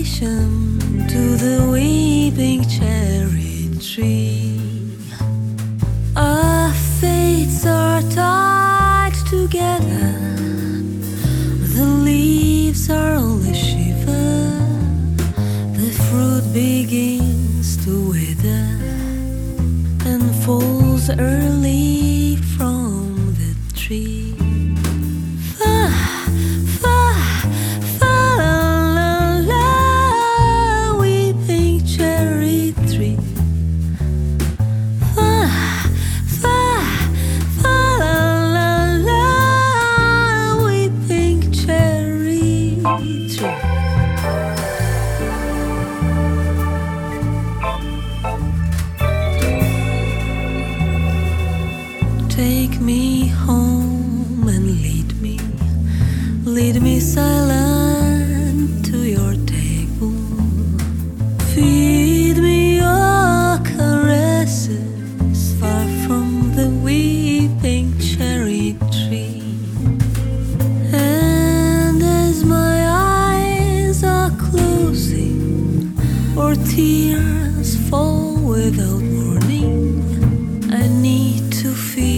consolation to the weeping cherry tree. Our fates are tied together. The leaves are only shiver. The fruit begins to wither and falls early from the tree. Take me home and lead me, lead me silent to your table. Feed me your caresses far from the weeping cherry tree. And as my eyes are closing, or tears fall without warning, I need to feel.